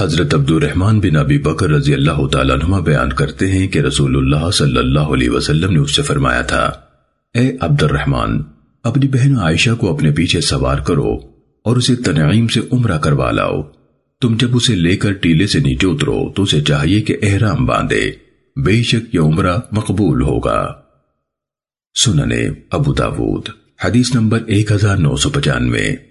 حضرت عبد الرحمن بن ابی بکر رضی اللہ تعالیٰ عنہ بیان کرتے ہیں کہ رسول اللہ صلی اللہ علیہ وسلم نے اس سے فرمایا تھا، اے عبد الرحمن اپنی بہن عائشہ کو اپنے پیچھے سوار کرو اور اسے تنعیم سے عمرہ کروا لاؤ۔ تم جب اسے لے کر ٹیلے سے نیچے اترو تو اسے چاہیے کہ احرام باندھے۔ بے شک یہ عمرہ مقبول ہوگا۔ سننے ابو داود، حدیث نمبر ایک ہزار نو سو پچانوے۔